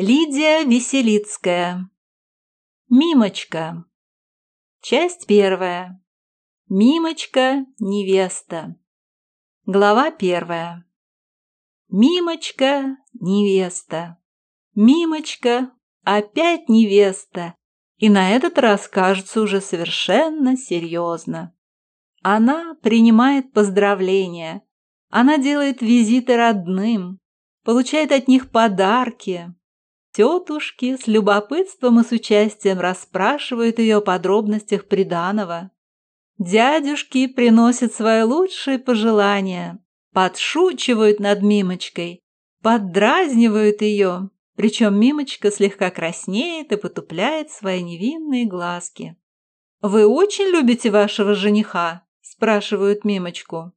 Лидия Веселицкая. Мимочка. Часть первая. Мимочка, невеста. Глава первая. Мимочка, невеста. Мимочка, опять невеста. И на этот раз кажется уже совершенно серьезно. Она принимает поздравления. Она делает визиты родным, получает от них подарки, Тетушки с любопытством и с участием расспрашивают ее о подробностях приданого. Дядюшки приносят свои лучшие пожелания, подшучивают над Мимочкой, поддразнивают ее, причем Мимочка слегка краснеет и потупляет свои невинные глазки. «Вы очень любите вашего жениха?» – спрашивают Мимочку.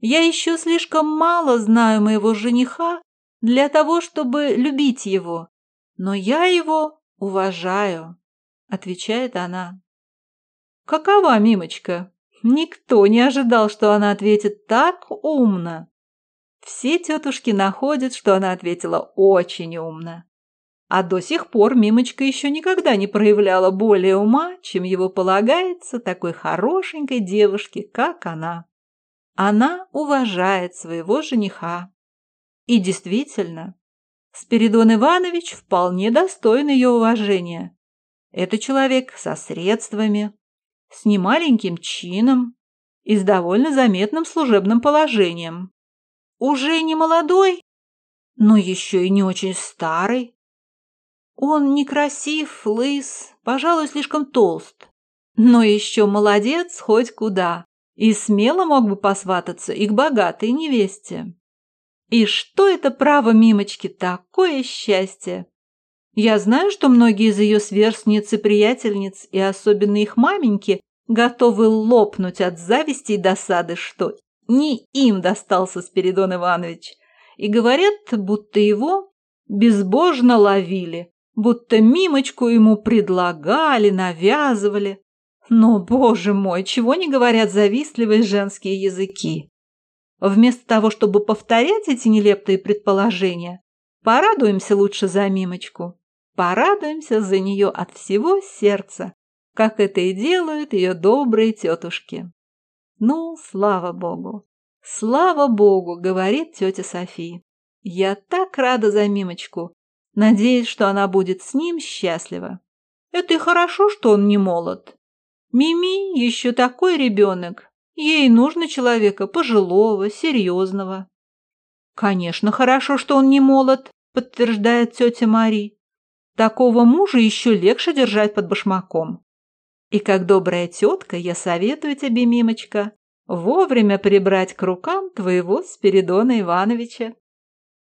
«Я еще слишком мало знаю моего жениха для того, чтобы любить его, но я его уважаю, отвечает она. Какова Мимочка? Никто не ожидал, что она ответит так умно. Все тетушки находят, что она ответила очень умно. А до сих пор Мимочка еще никогда не проявляла более ума, чем его полагается такой хорошенькой девушке, как она. Она уважает своего жениха. И действительно, Спиридон Иванович вполне достоин ее уважения. Это человек со средствами, с немаленьким чином и с довольно заметным служебным положением. Уже не молодой, но еще и не очень старый. Он некрасив, лыс, пожалуй, слишком толст, но еще молодец хоть куда и смело мог бы посвататься и к богатой невесте. И что это право Мимочки, такое счастье! Я знаю, что многие из ее сверстниц и приятельниц, и особенно их маменьки, готовы лопнуть от зависти и досады, что не им достался Спиридон Иванович, и говорят, будто его безбожно ловили, будто Мимочку ему предлагали, навязывали. Но, боже мой, чего не говорят завистливые женские языки? Вместо того, чтобы повторять эти нелепые предположения, порадуемся лучше за Мимочку. Порадуемся за нее от всего сердца, как это и делают ее добрые тетушки. Ну, слава богу! Слава богу, говорит тетя София. Я так рада за Мимочку. Надеюсь, что она будет с ним счастлива. Это и хорошо, что он не молод. Мими еще такой ребенок, Ей нужно человека пожилого, серьезного. Конечно, хорошо, что он не молод, подтверждает тетя Мари. Такого мужа еще легче держать под башмаком. И как добрая тетка я советую тебе, Мимочка, вовремя прибрать к рукам твоего Спиридона Ивановича.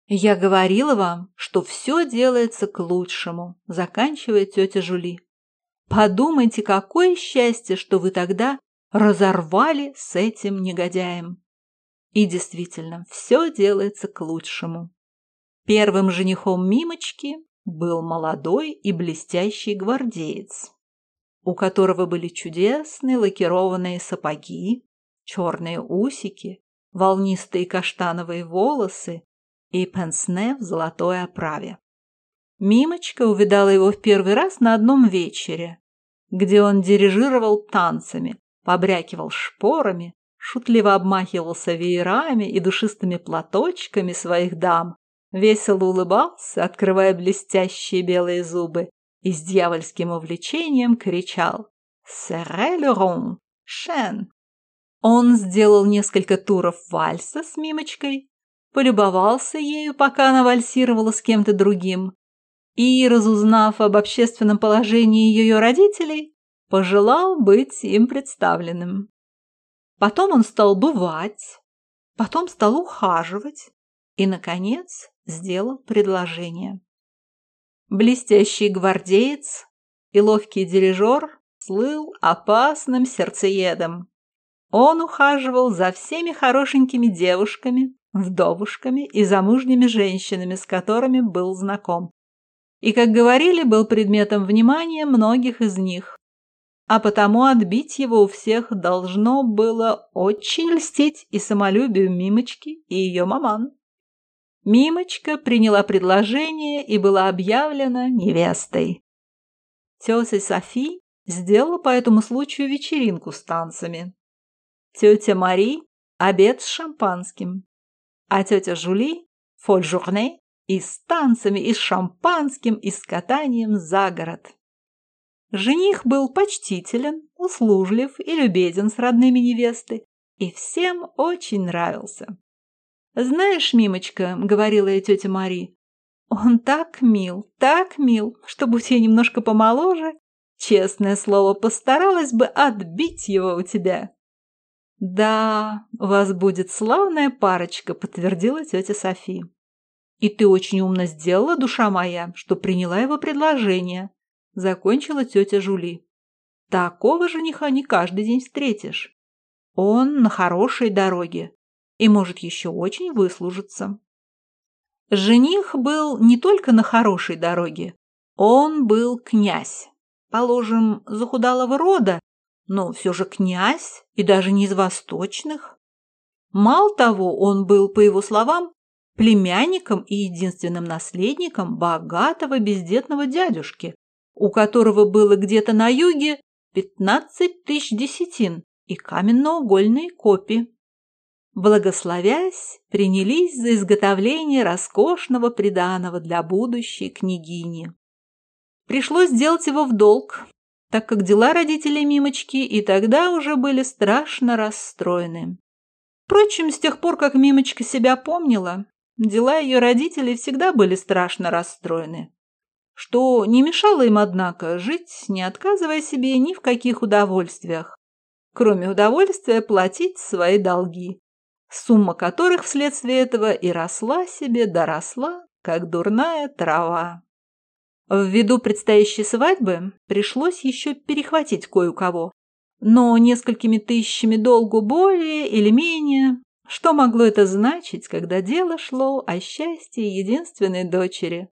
Я говорила вам, что все делается к лучшему, заканчивает тетя Жули. Подумайте, какое счастье, что вы тогда разорвали с этим негодяем. И действительно, все делается к лучшему. Первым женихом Мимочки был молодой и блестящий гвардеец, у которого были чудесные лакированные сапоги, черные усики, волнистые каштановые волосы и пенсне в золотой оправе. Мимочка увидала его в первый раз на одном вечере, где он дирижировал танцами, побрякивал шпорами, шутливо обмахивался веерами и душистыми платочками своих дам, весело улыбался, открывая блестящие белые зубы, и с дьявольским увлечением кричал «Серре! Шен!». Он сделал несколько туров вальса с Мимочкой, полюбовался ею, пока она вальсировала с кем-то другим, и, разузнав об общественном положении ее родителей, пожелал быть им представленным. Потом он стал бывать, потом стал ухаживать и, наконец, сделал предложение. Блестящий гвардеец и ловкий дирижер слыл опасным сердцеедом. Он ухаживал за всеми хорошенькими девушками, вдовушками и замужними женщинами, с которыми был знаком. И, как говорили, был предметом внимания многих из них а потому отбить его у всех должно было очень льстить и самолюбию Мимочки и ее маман. Мимочка приняла предложение и была объявлена невестой. Тетя Софи сделала по этому случаю вечеринку с танцами. Тетя Мари – обед с шампанским, а тетя Жули – фоль-журне и с танцами, и с шампанским, и с катанием за город. Жених был почтителен, услужлив и любезен с родными невесты, и всем очень нравился. «Знаешь, Мимочка», — говорила ей тетя Мари, — «он так мил, так мил, что, будь я немножко помоложе, честное слово, постаралась бы отбить его у тебя». «Да, у вас будет славная парочка», — подтвердила тетя Софи. «И ты очень умно сделала, душа моя, что приняла его предложение», — закончила тетя Жули. «Такого жениха не каждый день встретишь. Он на хорошей дороге и может еще очень выслужиться». Жених был не только на хорошей дороге, он был князь, положим, захудалого рода, но все же князь и даже не из восточных. Мало того, он был, по его словам, племянником и единственным наследником богатого бездетного дядюшки, у которого было где-то на юге 15 тысяч десятин и каменно-угольные копии. Благословясь, принялись за изготовление роскошного приданого для будущей княгини. Пришлось сделать его в долг, так как дела родителей Мимочки и тогда уже были страшно расстроены. Впрочем, с тех пор, как Мимочка себя помнила, дела ее родителей всегда были страшно расстроены. Что не мешало им, однако, жить, не отказывая себе ни в каких удовольствиях, кроме удовольствия платить свои долги, сумма которых вследствие этого и росла себе, доросла, как дурная трава. Ввиду предстоящей свадьбы пришлось еще перехватить кое-кого, но несколькими тысячами долгу более или менее. Что могло это значить, когда дело шло о счастье единственной дочери?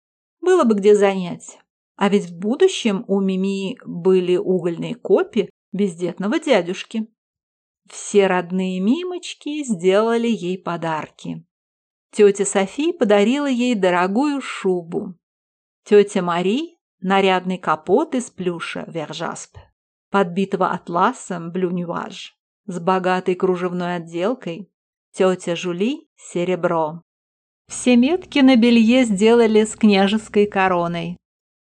Было бы где занять. А ведь в будущем у Мими были угольные копии бездетного дядюшки. Все родные мимочки сделали ей подарки. Тетя Софи подарила ей дорогую шубу, Тетя Мари – нарядный капот из плюша вержасп, подбитого атласом блюнюаж, с богатой кружевной отделкой. Тетя Жули – серебро. Все метки на белье сделали с княжеской короной.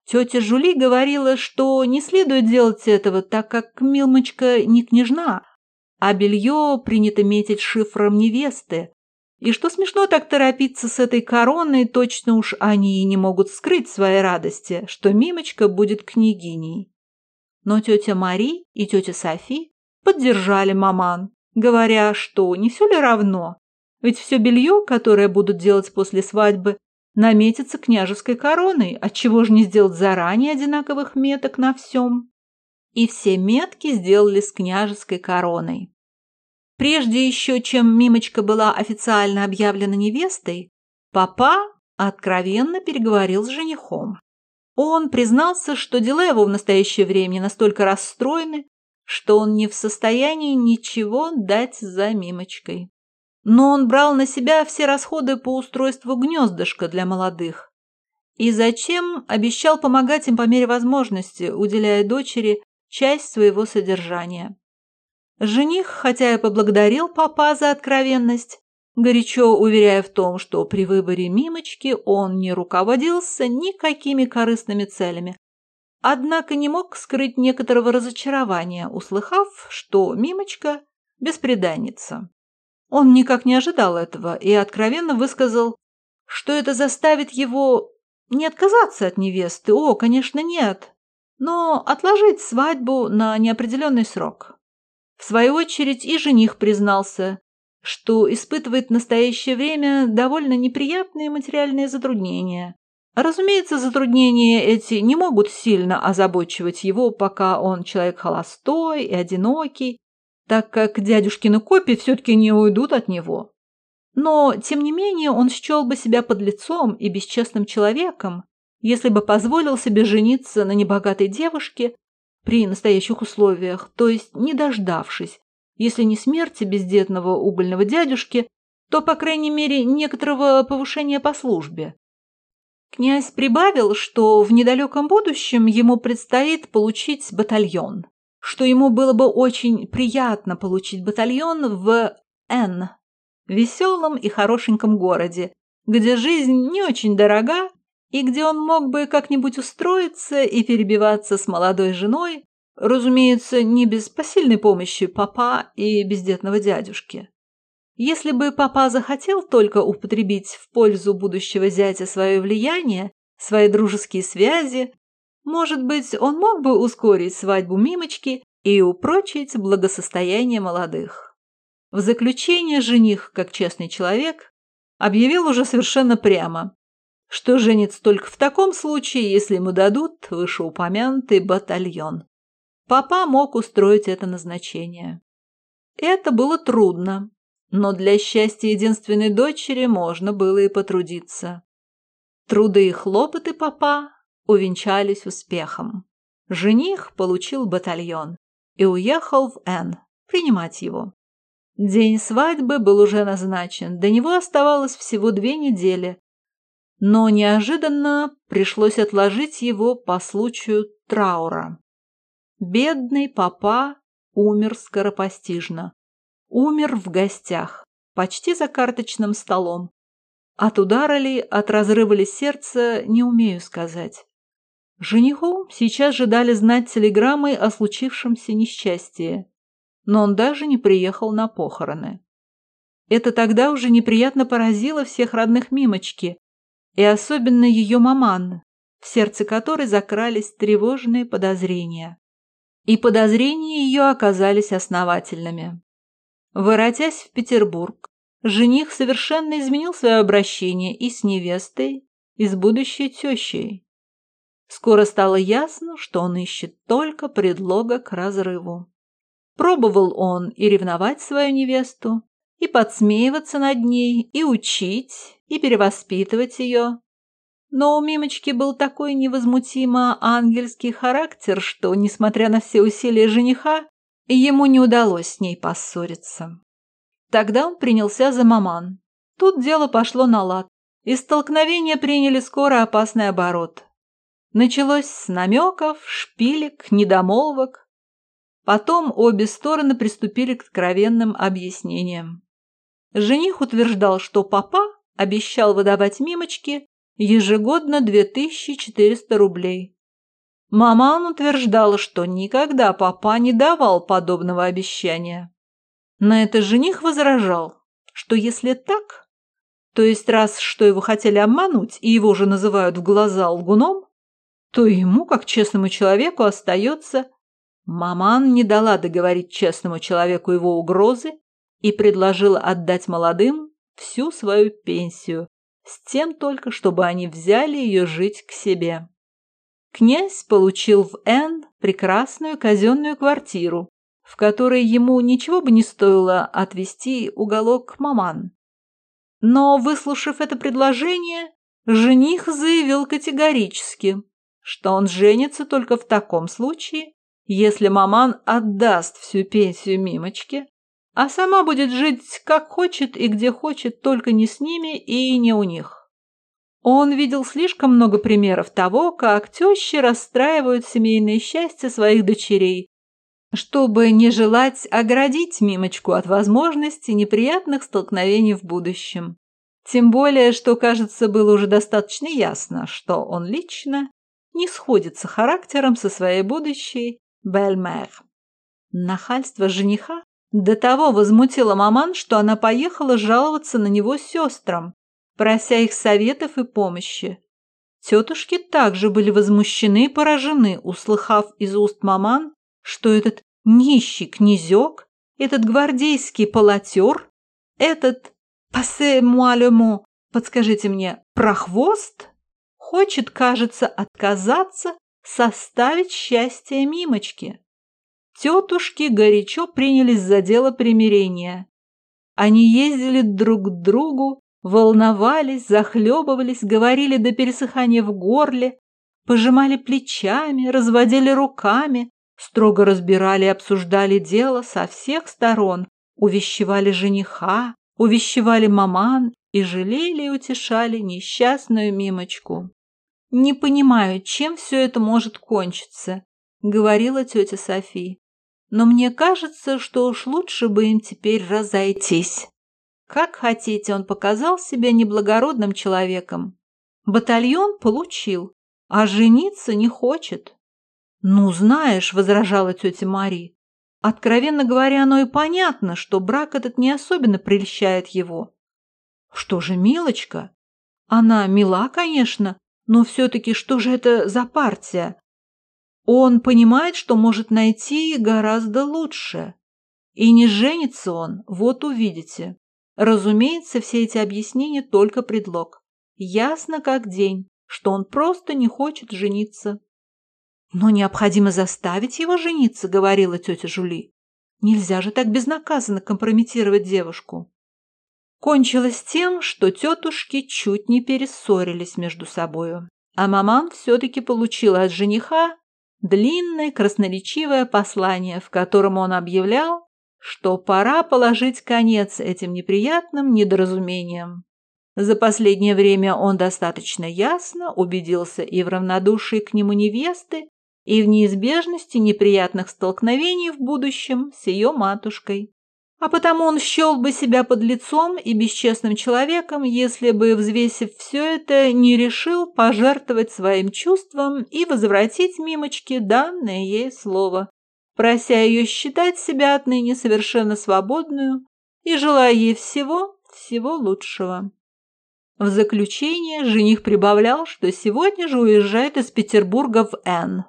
Тетя Жули говорила, что не следует делать этого, так как Милмочка не княжна, а белье принято метить шифром невесты, и что смешно так торопиться с этой короной, точно уж они и не могут скрыть своей радости, что Мимочка будет княгиней. Но тетя Мари и тетя Софи поддержали маман, говоря, что не все ли равно, ведь все белье, которое будут делать после свадьбы, наметится княжеской короной, отчего же не сделать заранее одинаковых меток на всем? И все метки сделали с княжеской короной. Прежде еще, чем Мимочка была официально объявлена невестой, папа откровенно переговорил с женихом. Он признался, что дела его в настоящее время настолько расстроены, что он не в состоянии ничего дать за Мимочкой. Но он брал на себя все расходы по устройству гнездышка для молодых. И зачем обещал помогать им по мере возможности, уделяя дочери часть своего содержания. Жених, хотя и поблагодарил папа за откровенность, горячо уверяя в том, что при выборе Мимочки он не руководился никакими корыстными целями, однако не мог скрыть некоторого разочарования, услыхав, что Мимочка – беспреданница. Он никак не ожидал этого и откровенно высказал, что это заставит его не отказаться от невесты, о, конечно, нет, но отложить свадьбу на неопределенный срок. В свою очередь и жених признался, что испытывает в настоящее время довольно неприятные материальные затруднения. Разумеется, затруднения эти не могут сильно озабочивать его, пока он человек холостой и одинокий, так как дядюшкины копии все-таки не уйдут от него. Но, тем не менее, он счел бы себя подлецом и бесчестным человеком, если бы позволил себе жениться на небогатой девушке, при настоящих условиях, то есть не дождавшись, если не смерти бездетного угольного дядюшки, то, по крайней мере, некоторого повышения по службе. Князь прибавил, что в недалеком будущем ему предстоит получить батальон, что ему было бы очень приятно получить батальон в Н, веселом и хорошеньком городе, где жизнь не очень дорога и где он мог бы как-нибудь устроиться и перебиваться с молодой женой, разумеется, не без посильной помощи папа и бездетного дядюшки. Если бы папа захотел только употребить в пользу будущего зятя свое влияние, свои дружеские связи, может быть, он мог бы ускорить свадьбу Мимочки и упрочить благосостояние молодых. В заключение жених, как честный человек, объявил уже совершенно прямо, что женится только в таком случае, если ему дадут вышеупомянутый батальон. Папа мог устроить это назначение. Это было трудно, но для счастья единственной дочери можно было и потрудиться. Труды и хлопоты папа увенчались успехом. Жених получил батальон и уехал в Н принимать его. День свадьбы был уже назначен, до него оставалось всего две недели, но неожиданно пришлось отложить его по случаю траура. Бедный папа умер скоропостижно. Умер в гостях, почти за карточным столом. От удара ли, от разрыва ли сердца, не умею сказать. Жениху сейчас же дали знать телеграммой о случившемся несчастье, но он даже не приехал на похороны. Это тогда уже неприятно поразило всех родных Мимочки, и особенно ее маман, в сердце которой закрались тревожные подозрения. И подозрения ее оказались основательными. Воротясь в Петербург, жених совершенно изменил свое обращение и с невестой, и с будущей тещей. Скоро стало ясно, что он ищет только предлога к разрыву. Пробовал он и ревновать свою невесту, и подсмеиваться над ней, и учить, и перевоспитывать ее. Но у Мимочки был такой невозмутимо ангельский характер, что, несмотря на все усилия жениха, Ему не удалось с ней поссориться. Тогда он принялся за маман. Тут дело пошло на лад, и столкновения приняли скоро опасный оборот. Началось с намеков, шпилек, недомолвок. Потом обе стороны приступили к откровенным объяснениям. Жених утверждал, что папа обещал выдавать Мимочке ежегодно 2400 рублей. Маман утверждала, что никогда папа не давал подобного обещания. На это жених возражал, что если так, то есть раз, что его хотели обмануть и его же называют в глаза лгуном, то ему, как честному человеку, остается... Маман не дала договорить честному человеку его угрозы и предложила отдать молодым всю свою пенсию, с тем только, чтобы они взяли ее жить к себе. Князь получил в Н прекрасную казенную квартиру, в которой ему ничего бы не стоило отвести уголок маман. Но, выслушав это предложение, жених заявил категорически, что он женится только в таком случае, если маман отдаст всю пенсию Мимочке, а сама будет жить как хочет и где хочет, только не с ними и не у них. Он видел слишком много примеров того, как тещи расстраивают семейное счастье своих дочерей, чтобы не желать оградить Мимочку от возможности неприятных столкновений в будущем. Тем более, что, кажется, было уже достаточно ясно, что он лично не сходится характером со своей будущей Бельмер. Нахальство жениха до того возмутило маман, что она поехала жаловаться на него сестрам, прося их советов и помощи. Тетушки также были возмущены и поражены, услыхав из уст маман, что этот нищий князек, этот гвардейский полотер, этот «пассе муалему», подскажите мне, прохвост, хочет, кажется, отказаться составить счастье Мимочки. Тетушки горячо принялись за дело примирения. Они ездили друг к другу волновались, захлебывались, говорили до пересыхания в горле, пожимали плечами, разводили руками, строго разбирали и обсуждали дело со всех сторон, увещевали жениха, увещевали маман и жалели и утешали несчастную Мимочку. «Не понимаю, чем все это может кончиться», — говорила тетя Софи. «Но мне кажется, что уж лучше бы им теперь разойтись». Как хотите, он показал себя неблагородным человеком. Батальон получил, а жениться не хочет. «Ну, знаешь», — возражала тетя Мари, — «откровенно говоря, оно и понятно, что брак этот не особенно прельщает его. Что же, милочка? Она мила, конечно, но все-таки что же это за партия? Он понимает, что может найти гораздо лучше. И не женится он, вот увидите. Разумеется, все эти объяснения только предлог. Ясно как день, что он просто не хочет жениться. «Но необходимо заставить его жениться», — говорила тетя Жули. «Нельзя же так безнаказанно компрометировать девушку». Кончилось тем, что тетушки чуть не перессорились между собою, а маман все-таки получила от жениха длинное красноречивое послание, в котором он объявлял, что пора положить конец этим неприятным недоразумениям. За последнее время он достаточно ясно убедился и в равнодушии к нему невесты, и в неизбежности неприятных столкновений в будущем с ее матушкой. А потому он счел бы себя под лицом и бесчестным человеком, если бы, взвесив все это, не решил пожертвовать своим чувством и возвратить Мимочке данное ей слово, прося ее считать себя отныне совершенно свободную и желая ей всего, всего лучшего. В заключение жених прибавлял, что сегодня же уезжает из Петербурга в Н,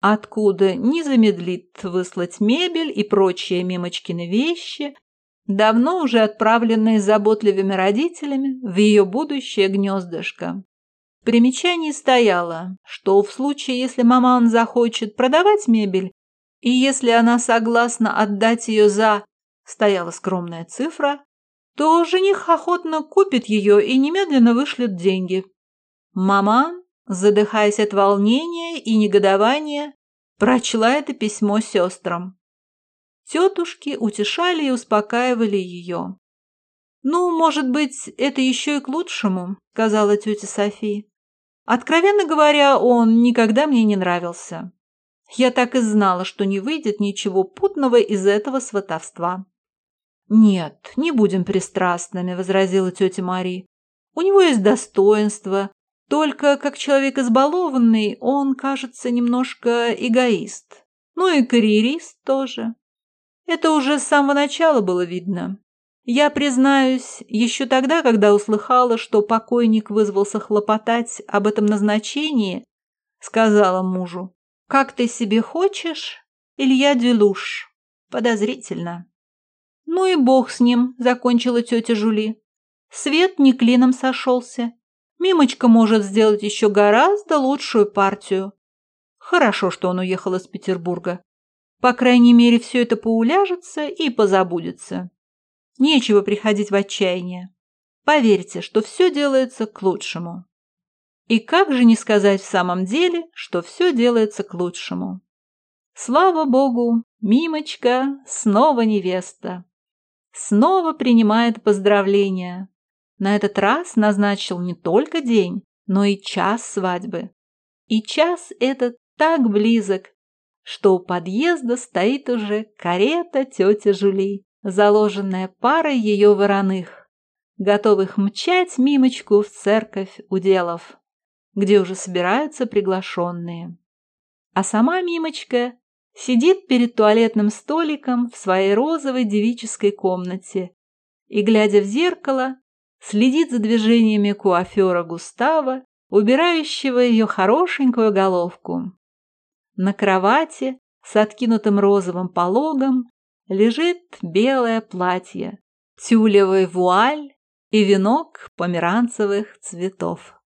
откуда не замедлит выслать мебель и прочие Мимочкины вещи, давно уже отправленные заботливыми родителями в ее будущее гнездышко. В примечании стояло, что в случае, если маман захочет продавать мебель, и если она согласна отдать ее за, стояла скромная цифра, то жених охотно купит ее и немедленно вышлет деньги. Маман задыхаясь от волнения и негодования, прочла это письмо сестрам. Тетушки утешали и успокаивали ее. «Ну, может быть, это еще и к лучшему», — сказала тетя Софи. «Откровенно говоря, он никогда мне не нравился. Я так и знала, что не выйдет ничего путного из этого сватовства». «Нет, не будем пристрастными», — возразила тетя Мари. «У него есть достоинство, только как человек избалованный, он, кажется, немножко эгоист. Ну и карьерист тоже. Это уже с самого начала было видно. Я, признаюсь, еще тогда, когда услыхала, что покойник вызвался хлопотать об этом назначении, сказала мужу, «Как ты себе хочешь, Илья Дюлуш?» Подозрительно. «Ну и бог с ним», — закончила тетя Жули. Свет не клином сошелся. Мимочка может сделать еще гораздо лучшую партию. Хорошо, что он уехал из Петербурга. По крайней мере, все это поуляжется и позабудется. Нечего приходить в отчаяние. Поверьте, что все делается к лучшему. И как же не сказать в самом деле, что все делается к лучшему? Слава Богу, Мимочка снова невеста. Снова принимает поздравления на этот раз назначил не только день, но и час свадьбы. И час этот так близок, что у подъезда стоит уже карета тети Жули, заложенная парой ее вороных, готовых мчать мимочку в церковь уделов, где уже собираются приглашенные. А сама мимочка сидит перед туалетным столиком в своей розовой девической комнате и, глядя в зеркало, следит за движениями куафера Густава, убирающего ее хорошенькую головку. На кровати с откинутым розовым пологом лежит белое платье, тюлевый вуаль и венок померанцевых цветов.